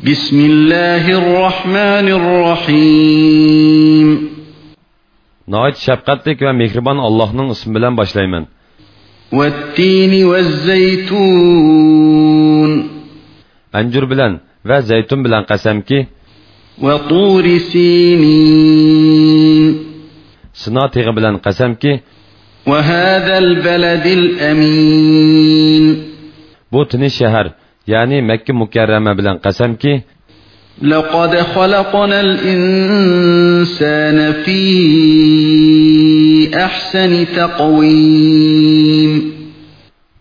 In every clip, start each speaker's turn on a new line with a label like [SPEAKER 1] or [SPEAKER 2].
[SPEAKER 1] بسم الله الرحمن الرحيم.
[SPEAKER 2] ناھايىتى شەپقەتلىك ۋە مېھرىبان ئاللاھنىڭ ئىسمى بىلەن باشلايمەن
[SPEAKER 1] والتين والزيتون.
[SPEAKER 2] انجر بلن وزيتون بلن قسمك
[SPEAKER 1] وطور سينين.
[SPEAKER 2] سنا بلن قسمك
[SPEAKER 1] وهذا البلد الامين.
[SPEAKER 2] بوتني شهر يعني مكة مكرمة بلن قسم كي
[SPEAKER 1] لقد خلقنا الإنسان في أحسن تقويم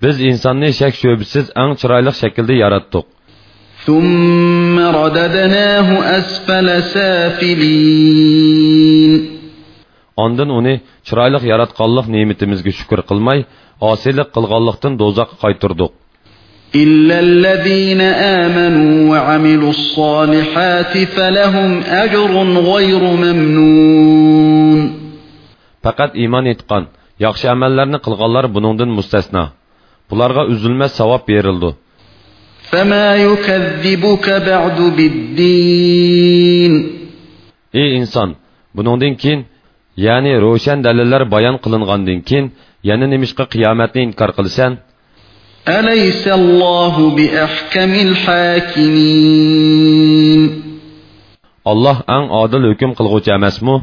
[SPEAKER 2] بز إنساني شك شوبسيز أن شرايلق شكل دي يارتوك.
[SPEAKER 1] ثم رددناه أسفل سافلين
[SPEAKER 2] Ondan onu çıraylıq yaratqanlıq nimetimizgi şükür kılmay, asirlik kılgallıqtın dozaq qaytırdıq.
[SPEAKER 1] إلا الذين آمنوا وعملوا الصالحات فلهم أجر غير ممنون
[SPEAKER 2] Faqat iymon etgan, yaxshi amallarni qilganlar buningdan mustasno. Bularga uzilmas savob berildi.
[SPEAKER 1] فما يكذبك بعد بالدين
[SPEAKER 2] Ey inson, buningdan keyin, ya'ni ro'shan dalillar bayon qilingandan keyin, yana nimishqa qiyomatni inkor qilsan?
[SPEAKER 1] أليس الله بأحكم الحاكمين؟
[SPEAKER 2] الله أن عادل حكم قلغوچ أمسمو